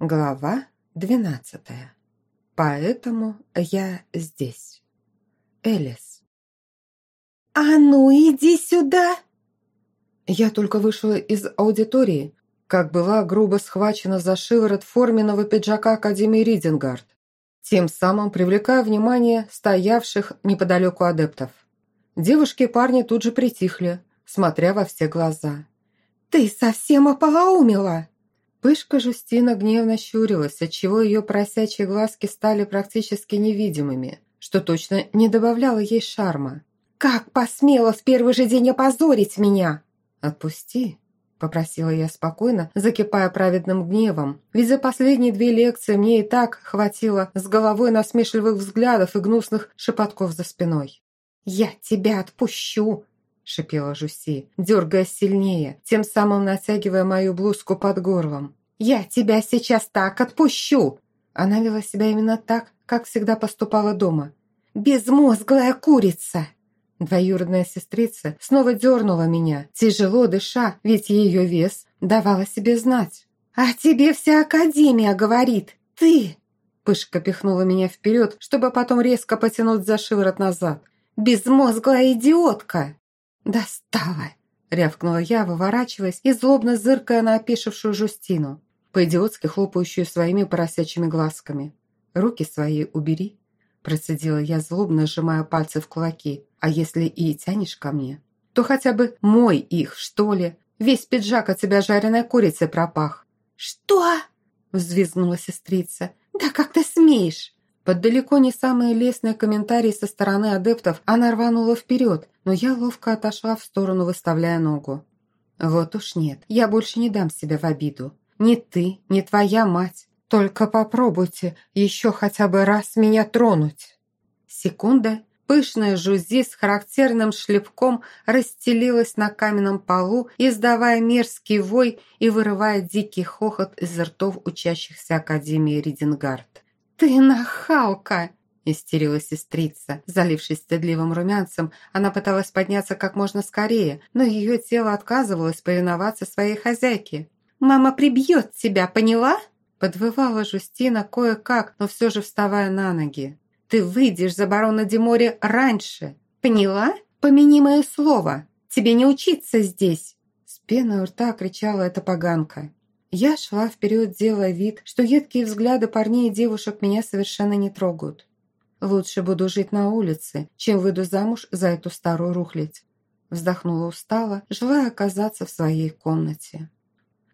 Глава двенадцатая. Поэтому я здесь. Элис. «А ну, иди сюда!» Я только вышла из аудитории, как была грубо схвачена за шиворот форменного пиджака Академии Ридингард, тем самым привлекая внимание стоявших неподалеку адептов. Девушки и парни тут же притихли, смотря во все глаза. «Ты совсем ополоумела!» Пышка Жустина гневно щурилась, отчего ее просячие глазки стали практически невидимыми, что точно не добавляло ей шарма. «Как посмела в первый же день опозорить меня!» «Отпусти», – попросила я спокойно, закипая праведным гневом. Ведь за последние две лекции мне и так хватило с головой насмешливых взглядов и гнусных шепотков за спиной. «Я тебя отпущу!» – шипела Жуси, дергая сильнее, тем самым натягивая мою блузку под горлом. «Я тебя сейчас так отпущу!» Она вела себя именно так, как всегда поступала дома. «Безмозглая курица!» Двоюродная сестрица снова дернула меня, тяжело дыша, ведь ее вес давала себе знать. «А тебе вся Академия говорит! Ты!» Пышка пихнула меня вперед, чтобы потом резко потянуть за шиворот назад. «Безмозглая идиотка!» «Достала!» – рявкнула я, выворачиваясь и злобно зыркая на опешившую Жустину по-идиотски хлопающую своими поросячьими глазками. «Руки свои убери», – процедила я, злобно сжимая пальцы в кулаки. «А если и тянешь ко мне, то хотя бы мой их, что ли? Весь пиджак от тебя жареной курицей пропах». «Что?» – взвизгнула сестрица. «Да как ты смеешь?» Под далеко не самые лестные комментарии со стороны адептов она рванула вперед, но я ловко отошла в сторону, выставляя ногу. «Вот уж нет, я больше не дам себя в обиду. Ни ты, ни твоя мать. Только попробуйте еще хотя бы раз меня тронуть». Секунда, пышная жузи с характерным шлепком расстелилась на каменном полу, издавая мерзкий вой и вырывая дикий хохот из ртов учащихся Академии Ридингард. «Ты нахалка!» истерила сестрица. Залившись стыдливым румянцем, она пыталась подняться как можно скорее, но ее тело отказывалось повиноваться своей хозяйке. Мама прибьет тебя, поняла?» Подвывала Жустина кое-как, но все же вставая на ноги. «Ты выйдешь за барона Димори раньше, поняла? Помяни мое слово. Тебе не учиться здесь!» С пеной у рта кричала эта поганка. Я шла вперед, делая вид, что едкие взгляды парней и девушек меня совершенно не трогают. Лучше буду жить на улице, чем выйду замуж за эту старую рухлядь. Вздохнула устало, желая оказаться в своей комнате.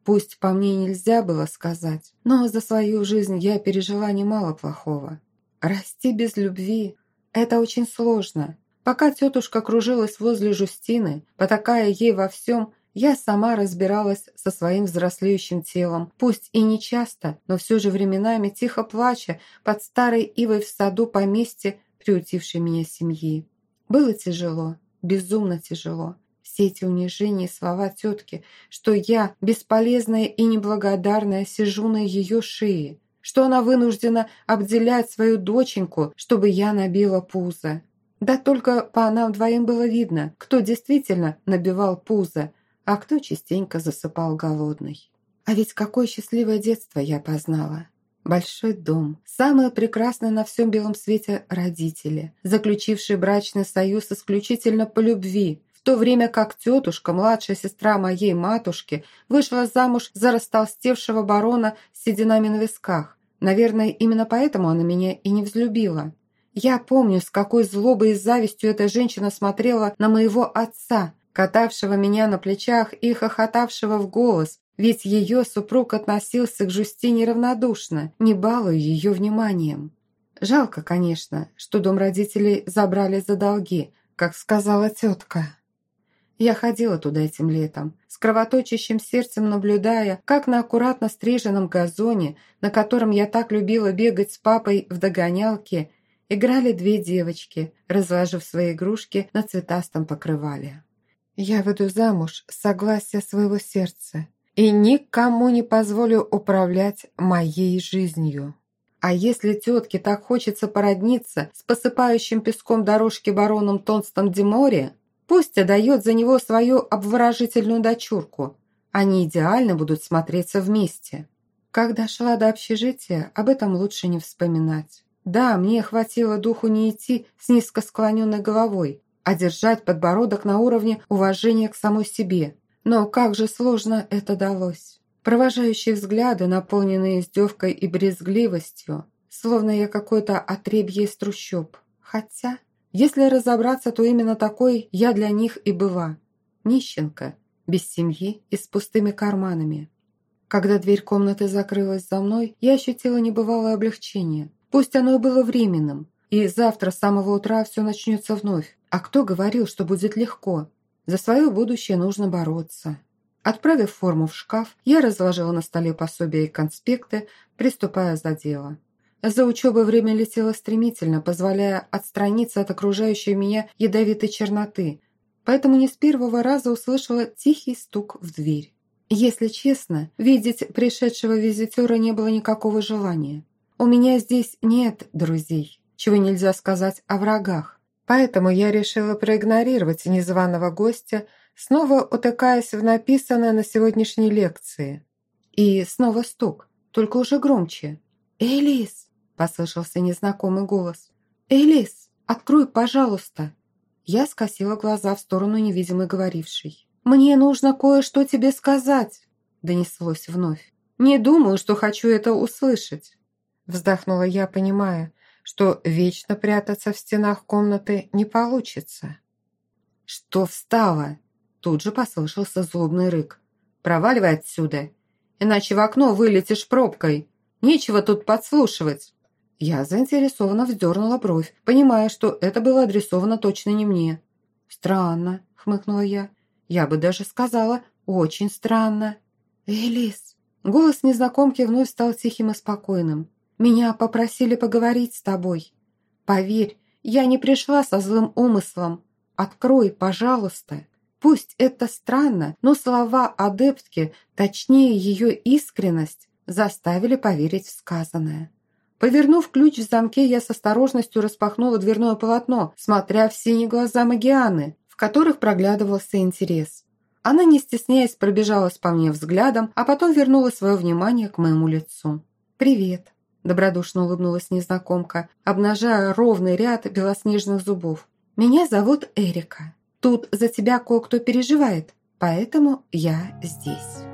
Пусть по мне нельзя было сказать, но за свою жизнь я пережила немало плохого. Расти без любви – это очень сложно. Пока тетушка кружилась возле Жустины, потакая ей во всем, я сама разбиралась со своим взрослеющим телом, пусть и не часто, но все же временами тихо плача под старой ивой в саду поместья приутившей меня семьи. Было тяжело, безумно тяжело все эти унижения и слова тетки, что я, бесполезная и неблагодарная, сижу на ее шее, что она вынуждена обделять свою доченьку, чтобы я набила пузо. Да только по нам двоим было видно, кто действительно набивал пузо, а кто частенько засыпал голодный. А ведь какое счастливое детство я познала. Большой дом, самые прекрасные на всем белом свете родители, заключившие брачный союз исключительно по любви, то время как тетушка, младшая сестра моей матушки, вышла замуж за растолстевшего барона с сединами на висках. Наверное, именно поэтому она меня и не взлюбила. Я помню, с какой злобой и завистью эта женщина смотрела на моего отца, катавшего меня на плечах и хохотавшего в голос, ведь ее супруг относился к Жустине равнодушно, не балуя ее вниманием. Жалко, конечно, что дом родителей забрали за долги, как сказала тетка. Я ходила туда этим летом, с кровоточащим сердцем наблюдая, как на аккуратно стриженном газоне, на котором я так любила бегать с папой в догонялке, играли две девочки, разложив свои игрушки на цветастом покрывале. Я выйду замуж с согласия своего сердца и никому не позволю управлять моей жизнью. А если тетке так хочется породниться с посыпающим песком дорожки бароном Тонстом Диморе, Пусть отдает за него свою обворожительную дочурку. Они идеально будут смотреться вместе. Когда шла до общежития, об этом лучше не вспоминать. Да, мне хватило духу не идти с низко склоненной головой, а держать подбородок на уровне уважения к самой себе. Но как же сложно это далось. Провожающие взгляды, наполненные издевкой и брезгливостью, словно я какой-то отребье из трущоб. Хотя, если разобраться, то именно такой я для них и была. Нищенка, без семьи и с пустыми карманами. Когда дверь комнаты закрылась за мной, я ощутила небывалое облегчение. Пусть оно и было временным, и завтра с самого утра все начнется вновь. А кто говорил, что будет легко? За свое будущее нужно бороться. Отправив форму в шкаф, я разложила на столе пособия и конспекты, приступая за дело. За учебой время летело стремительно, позволяя отстраниться от окружающей меня ядовитой черноты, поэтому не с первого раза услышала тихий стук в дверь. Если честно, видеть пришедшего визитера не было никакого желания. У меня здесь нет друзей, чего нельзя сказать о врагах. Поэтому я решила проигнорировать незваного гостя, снова утыкаясь в написанное на сегодняшней лекции. И снова стук, только уже громче. «Элис!» – послышался незнакомый голос. «Элис, открой, пожалуйста!» Я скосила глаза в сторону невидимой говорившей. «Мне нужно кое-что тебе сказать!» – донеслось вновь. «Не думаю, что хочу это услышать!» Вздохнула я, понимая, что вечно прятаться в стенах комнаты не получится. «Что встала?» Тут же послышался злобный рык. «Проваливай отсюда, иначе в окно вылетишь пробкой. Нечего тут подслушивать». Я заинтересованно вздернула бровь, понимая, что это было адресовано точно не мне. «Странно», — хмыкнула я. «Я бы даже сказала, очень странно». «Элис!» Голос незнакомки вновь стал тихим и спокойным. «Меня попросили поговорить с тобой. Поверь, я не пришла со злым умыслом. Открой, пожалуйста». Пусть это странно, но слова адептки, точнее ее искренность, заставили поверить в сказанное. Повернув ключ в замке, я с осторожностью распахнула дверное полотно, смотря в синие глаза Магианы, в которых проглядывался интерес. Она, не стесняясь, пробежалась по мне взглядом, а потом вернула свое внимание к моему лицу. «Привет», – добродушно улыбнулась незнакомка, обнажая ровный ряд белоснежных зубов. «Меня зовут Эрика. Тут за тебя кое-кто переживает, поэтому я здесь».